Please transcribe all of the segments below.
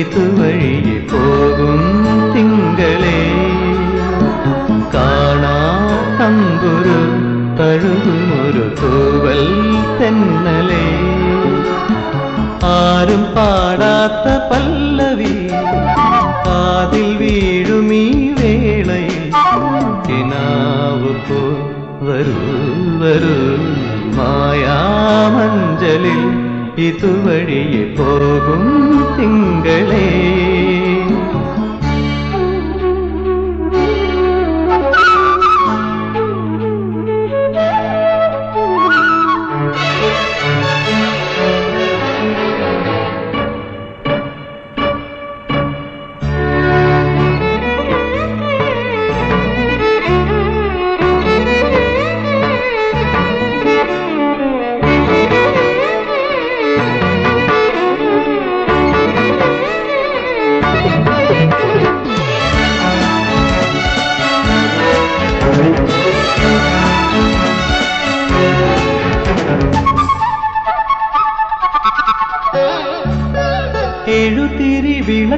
ഇതുവഴിയെ പോകും തിങ്കളെ. കാണാ തമ്പുരു തഴുകുമൊരു തൂവൽ തെന്നലേ. ആരും പാടാത്ത പല്ലവി കാതിൽ വീഴുമീ വേളയിൽ. കിനാവ് പോ വരൂ വരൂ മായാമഞ്ചലിൽ ഇതുവഴിയെ പോകും തിങ്കളേ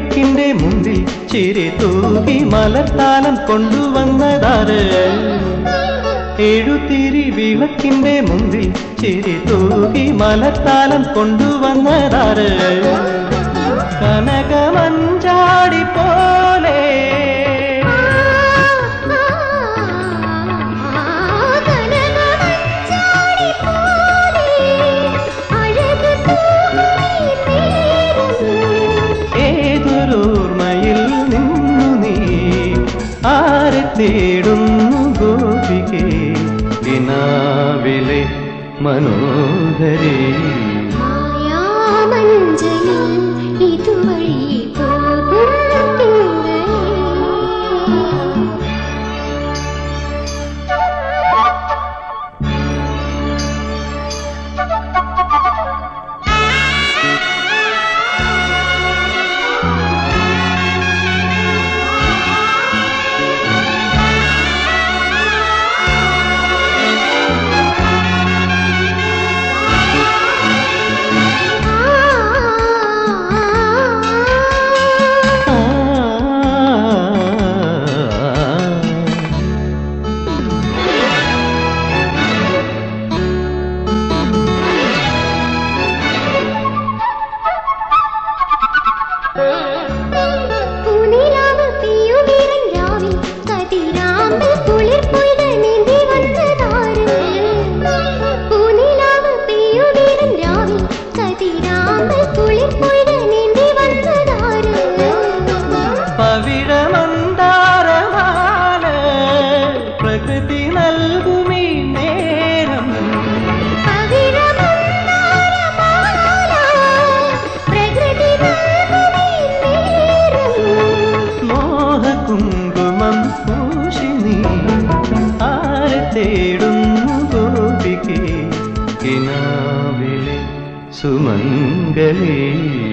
എഴുതിരി വിളക്കിന്റെ മുമ്പിൽ ചിരി തൂകി മലത്താലം കൊണ്ടുവന്നതാര്? എഴുതിരി വിളക്കിന്റെ മുമ്പിൽ ചിരി തൂകി മലത്താലം കൊണ്ടുവന്നതാര്? കനകമഞ്ചാടി തേടുന്നു ഗോപികേ ദിനാവിലെ മനോഹരേ. கண்களே